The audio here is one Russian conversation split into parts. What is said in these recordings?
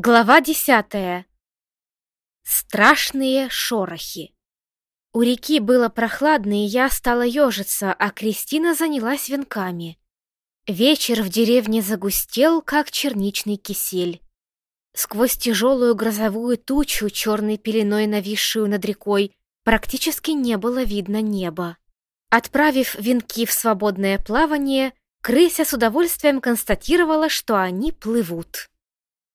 Глава десятая. Страшные шорохи. У реки было прохладно, и я стала ежиться, а Кристина занялась венками. Вечер в деревне загустел, как черничный кисель. Сквозь тяжелую грозовую тучу, черной пеленой нависшую над рекой, практически не было видно неба. Отправив венки в свободное плавание, крыся с удовольствием констатировала, что они плывут.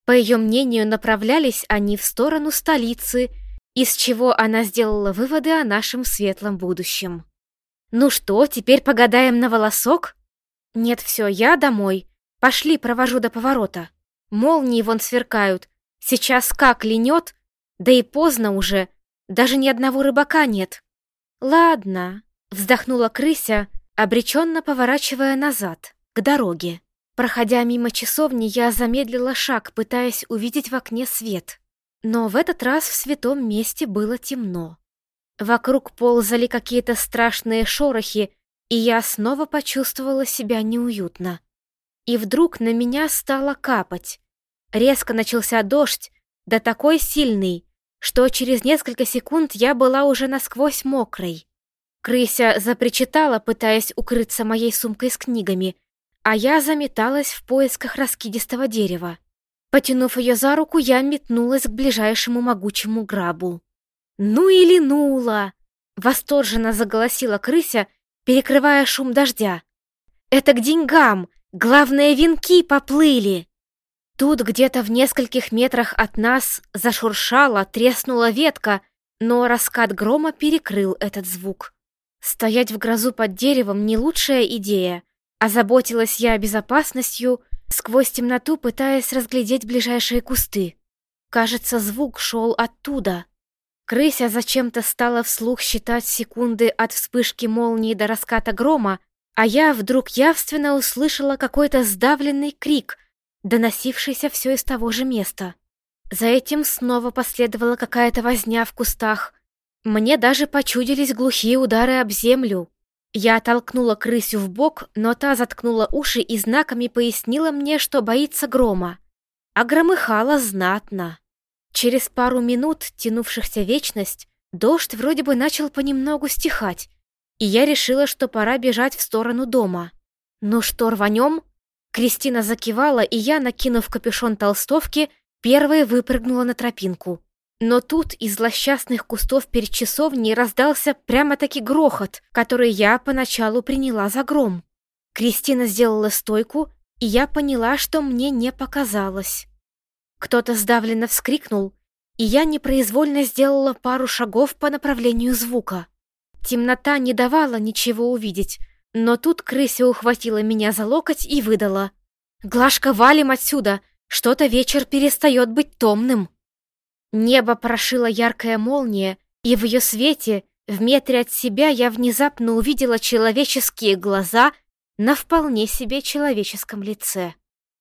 По ее мнению, направлялись они в сторону столицы, из чего она сделала выводы о нашем светлом будущем. «Ну что, теперь погадаем на волосок?» «Нет, все, я домой. Пошли, провожу до поворота. Молнии вон сверкают. Сейчас как ленет? Да и поздно уже. Даже ни одного рыбака нет». «Ладно», — вздохнула крыся, обреченно поворачивая назад, к дороге. Проходя мимо часовни, я замедлила шаг, пытаясь увидеть в окне свет. Но в этот раз в святом месте было темно. Вокруг ползали какие-то страшные шорохи, и я снова почувствовала себя неуютно. И вдруг на меня стало капать. Резко начался дождь, да такой сильный, что через несколько секунд я была уже насквозь мокрой. Крыся запричитала, пытаясь укрыться моей сумкой с книгами, а я заметалась в поисках раскидистого дерева. Потянув ее за руку, я метнулась к ближайшему могучему грабу. «Ну и линула!» — восторженно заголосила крыся, перекрывая шум дождя. «Это к деньгам! Главное, венки поплыли!» Тут где-то в нескольких метрах от нас зашуршала, треснула ветка, но раскат грома перекрыл этот звук. Стоять в грозу под деревом — не лучшая идея — Озаботилась я безопасностью, сквозь темноту пытаясь разглядеть ближайшие кусты. Кажется, звук шел оттуда. Крыся зачем-то стала вслух считать секунды от вспышки молнии до раската грома, а я вдруг явственно услышала какой-то сдавленный крик, доносившийся все из того же места. За этим снова последовала какая-то возня в кустах. Мне даже почудились глухие удары об землю. Я толкнула крысю в бок, но та заткнула уши и знаками пояснила мне, что боится грома. А громыхала знатно. Через пару минут, тянувшихся вечность, дождь вроде бы начал понемногу стихать, и я решила, что пора бежать в сторону дома. «Ну что, рванем?» Кристина закивала, и я, накинув капюшон толстовки, первой выпрыгнула на тропинку. Но тут из злосчастных кустов перед часовней раздался прямо-таки грохот, который я поначалу приняла за гром. Кристина сделала стойку, и я поняла, что мне не показалось. Кто-то сдавленно вскрикнул, и я непроизвольно сделала пару шагов по направлению звука. Темнота не давала ничего увидеть, но тут крыся ухватила меня за локоть и выдала. «Глашка, валим отсюда! Что-то вечер перестает быть томным!» Небо прошила яркая молния, и в ее свете, в метре от себя, я внезапно увидела человеческие глаза на вполне себе человеческом лице.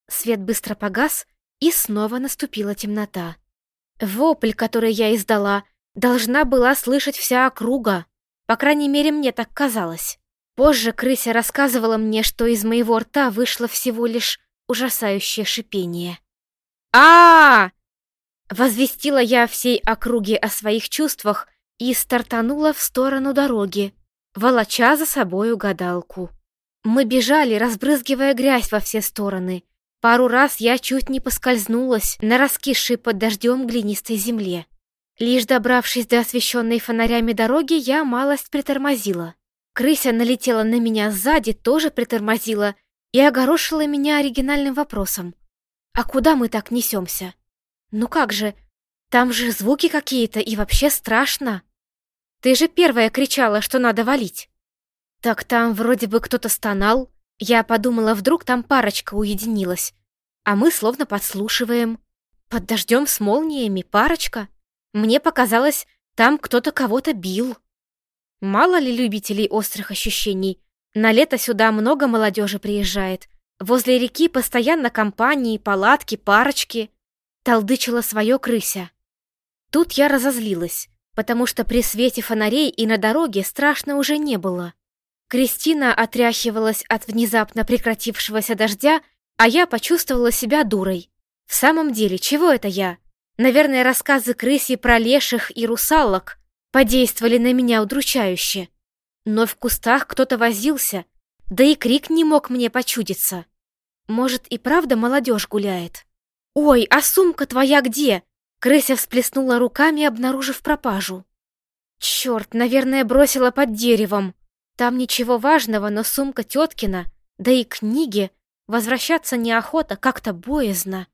Свет быстро погас, и снова наступила темнота. Вопль, который я издала, должна была слышать вся округа. По крайней мере, мне так казалось. Позже крыся рассказывала мне, что из моего рта вышло всего лишь ужасающее шипение. а, -а, -а Возвестила я всей округе о своих чувствах и стартанула в сторону дороги, волоча за собою гадалку. Мы бежали, разбрызгивая грязь во все стороны. Пару раз я чуть не поскользнулась на раскисшей под дождем глинистой земле. Лишь добравшись до освещенной фонарями дороги, я малость притормозила. Крыся налетела на меня сзади, тоже притормозила и огорошила меня оригинальным вопросом. «А куда мы так несемся?» «Ну как же? Там же звуки какие-то и вообще страшно. Ты же первая кричала, что надо валить». «Так там вроде бы кто-то стонал. Я подумала, вдруг там парочка уединилась. А мы словно подслушиваем. Под дождем с молниями парочка. Мне показалось, там кто-то кого-то бил». Мало ли любителей острых ощущений. На лето сюда много молодежи приезжает. Возле реки постоянно компании, палатки, парочки толдычила свое крыся. Тут я разозлилась, потому что при свете фонарей и на дороге страшно уже не было. Кристина отряхивалась от внезапно прекратившегося дождя, а я почувствовала себя дурой. В самом деле, чего это я? Наверное, рассказы крыси про леших и русалок подействовали на меня удручающе. Но в кустах кто-то возился, да и крик не мог мне почудиться. Может, и правда молодежь гуляет? «Ой, а сумка твоя где?» Крыся всплеснула руками, обнаружив пропажу. Черт, наверное, бросила под деревом. Там ничего важного, но сумка теткина, да и книги. Возвращаться неохота, как-то боязно.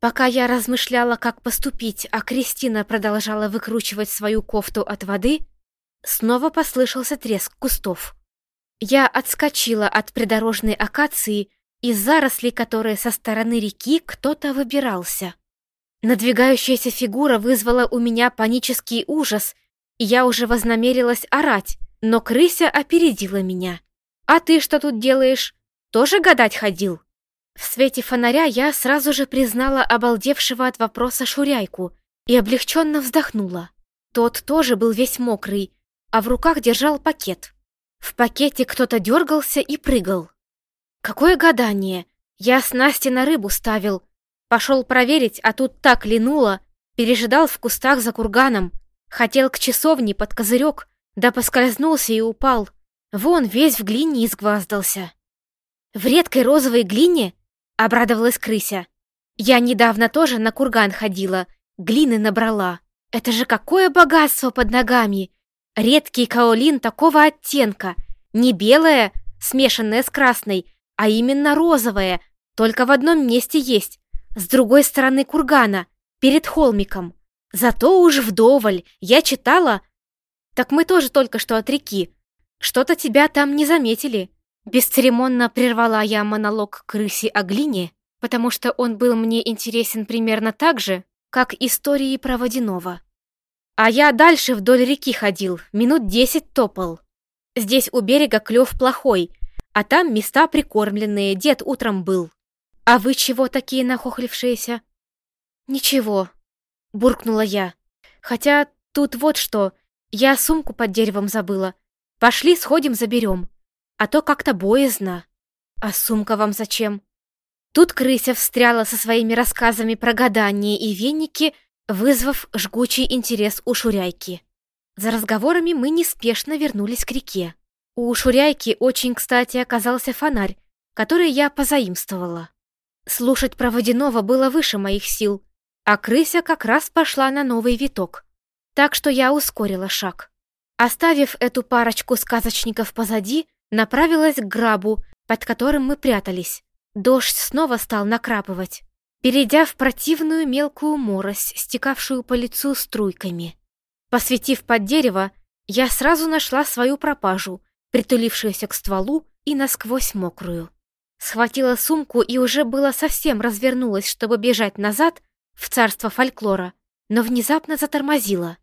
Пока я размышляла, как поступить, а Кристина продолжала выкручивать свою кофту от воды, снова послышался треск кустов. Я отскочила от придорожной акации, из зарослей которой со стороны реки кто-то выбирался. Надвигающаяся фигура вызвала у меня панический ужас, и я уже вознамерилась орать, но крыся опередила меня. «А ты что тут делаешь? Тоже гадать ходил?» В свете фонаря я сразу же признала обалдевшего от вопроса Шуряйку и облегченно вздохнула. Тот тоже был весь мокрый, а в руках держал пакет. В пакете кто-то дергался и прыгал. Какое гадание! Я снасти на рыбу ставил. Пошел проверить, а тут так линуло. Пережидал в кустах за курганом. Хотел к часовне под козырек, да поскользнулся и упал. Вон весь в глине изгваздался. В редкой розовой глине Обрадовалась крыся. Я недавно тоже на курган ходила, глины набрала. Это же какое богатство под ногами! Редкий каолин такого оттенка. Не белое, смешанное с красной, а именно розовое, только в одном месте есть. С другой стороны кургана, перед холмиком. Зато уж вдоволь, я читала. Так мы тоже только что от реки. Что-то тебя там не заметили. Бесцеремонно прервала я монолог крыси о глине, потому что он был мне интересен примерно так же, как истории про водяного. А я дальше вдоль реки ходил, минут десять топал. Здесь у берега клев плохой, а там места прикормленные, дед утром был. А вы чего такие нахохлившиеся? Ничего, буркнула я. Хотя тут вот что, я сумку под деревом забыла. Пошли, сходим, заберем а то как-то боязно. А сумка вам зачем? Тут крыся встряла со своими рассказами про гадание и веники, вызвав жгучий интерес у Шуряйки. За разговорами мы неспешно вернулись к реке. У Шуряйки очень кстати оказался фонарь, который я позаимствовала. Слушать про водяного было выше моих сил, а крыся как раз пошла на новый виток. Так что я ускорила шаг. Оставив эту парочку сказочников позади, направилась к грабу, под которым мы прятались. Дождь снова стал накрапывать, перейдя в противную мелкую морось, стекавшую по лицу струйками. Посветив под дерево, я сразу нашла свою пропажу, притулившуюся к стволу и насквозь мокрую. Схватила сумку и уже было совсем развернулась, чтобы бежать назад в царство фольклора, но внезапно затормозила.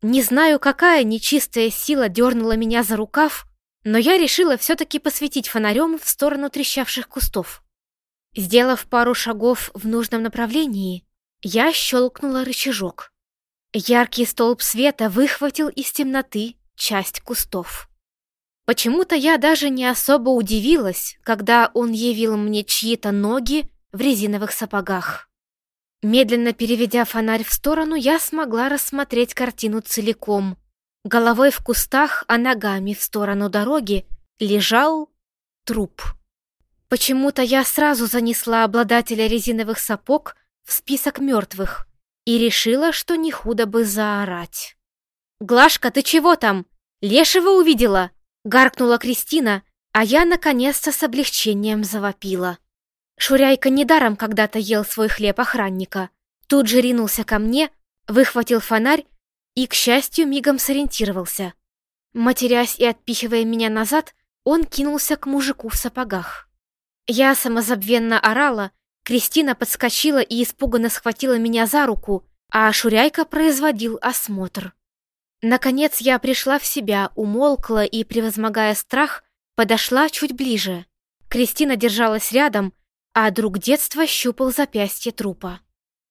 Не знаю, какая нечистая сила дернула меня за рукав, но я решила все-таки посветить фонарем в сторону трещавших кустов. Сделав пару шагов в нужном направлении, я щелкнула рычажок. Яркий столб света выхватил из темноты часть кустов. Почему-то я даже не особо удивилась, когда он явил мне чьи-то ноги в резиновых сапогах. Медленно переведя фонарь в сторону, я смогла рассмотреть картину целиком — Головой в кустах, а ногами в сторону дороги лежал труп. Почему-то я сразу занесла обладателя резиновых сапог в список мертвых и решила, что не худо бы заорать. «Глашка, ты чего там? Лешего увидела?» — гаркнула Кристина, а я наконец-то с облегчением завопила. Шуряйка недаром когда-то ел свой хлеб охранника. Тут же ринулся ко мне, выхватил фонарь и, к счастью, мигом сориентировался. Матерясь и отпихивая меня назад, он кинулся к мужику в сапогах. Я самозабвенно орала, Кристина подскочила и испуганно схватила меня за руку, а Шуряйка производил осмотр. Наконец я пришла в себя, умолкла и, превозмогая страх, подошла чуть ближе. Кристина держалась рядом, а друг детства щупал запястье трупа.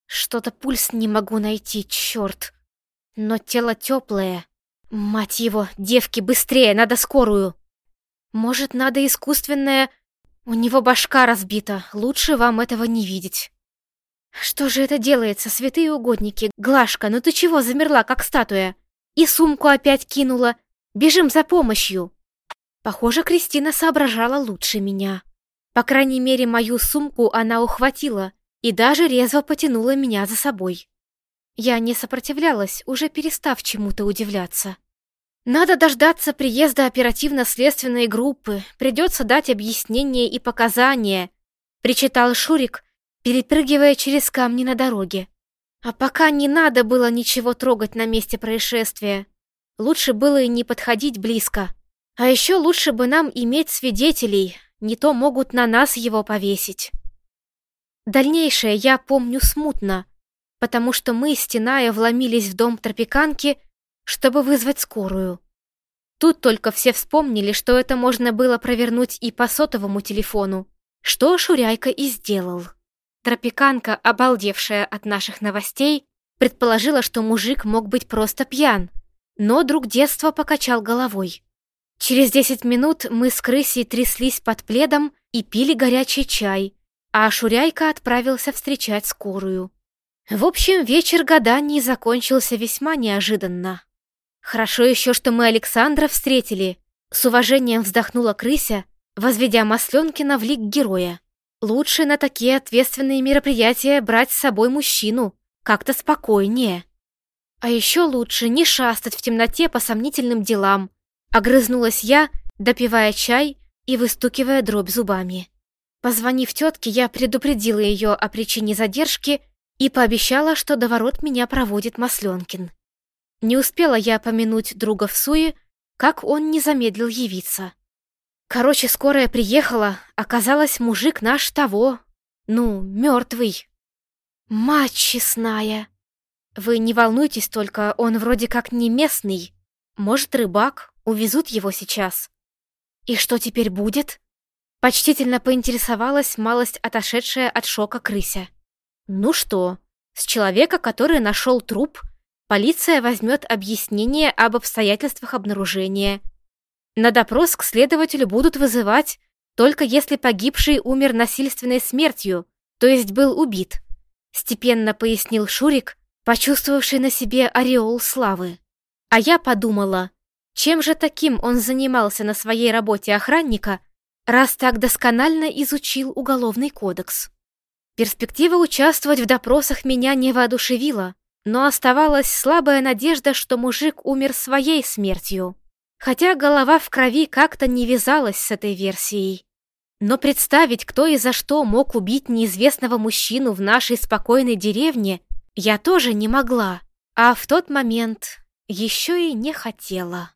Что-то пульс не могу найти, черт. Но тело теплое. Мать его, девки, быстрее, надо скорую. Может, надо искусственное... У него башка разбита, лучше вам этого не видеть. Что же это делается, святые угодники? Глашка, ну ты чего замерла, как статуя? И сумку опять кинула. Бежим за помощью. Похоже, Кристина соображала лучше меня. По крайней мере, мою сумку она ухватила и даже резво потянула меня за собой. Я не сопротивлялась, уже перестав чему-то удивляться. Надо дождаться приезда оперативно-следственной группы, придется дать объяснения и показания, причитал Шурик, перепрыгивая через камни на дороге. А пока не надо было ничего трогать на месте происшествия. Лучше было и не подходить близко. А еще лучше бы нам иметь свидетелей, не то могут на нас его повесить. Дальнейшее я помню смутно, потому что мы, стеная, вломились в дом тропиканки, чтобы вызвать скорую. Тут только все вспомнили, что это можно было провернуть и по сотовому телефону, что Шуряйка и сделал. Тропиканка, обалдевшая от наших новостей, предположила, что мужик мог быть просто пьян, но друг детства покачал головой. Через десять минут мы с крысей тряслись под пледом и пили горячий чай, а Шуряйка отправился встречать скорую. В общем, вечер гаданий закончился весьма неожиданно. Хорошо еще, что мы Александра встретили. С уважением вздохнула крыся, возведя Масленкина в лик героя. Лучше на такие ответственные мероприятия брать с собой мужчину, как-то спокойнее. А еще лучше не шастать в темноте по сомнительным делам. Огрызнулась я, допивая чай и выстукивая дробь зубами. Позвонив тетке, я предупредила ее о причине задержки и пообещала, что до ворот меня проводит Масленкин. Не успела я помянуть друга в суе, как он не замедлил явиться. Короче, скорая приехала, оказалось, мужик наш того, ну, мертвый. Мать честная. Вы не волнуйтесь только, он вроде как не местный. Может, рыбак, увезут его сейчас. И что теперь будет? Почтительно поинтересовалась малость отошедшая от шока крыся. Ну что, с человека, который нашел труп, полиция возьмет объяснение об обстоятельствах обнаружения на допрос к следователю будут вызывать только если погибший умер насильственной смертью, то есть был убит, степенно пояснил Шурик, почувствовавший на себе ореол славы. А я подумала, чем же таким он занимался на своей работе охранника, раз так досконально изучил уголовный кодекс. Перспектива участвовать в допросах меня не воодушевила, но оставалась слабая надежда, что мужик умер своей смертью хотя голова в крови как-то не вязалась с этой версией. Но представить, кто и за что мог убить неизвестного мужчину в нашей спокойной деревне, я тоже не могла, а в тот момент еще и не хотела.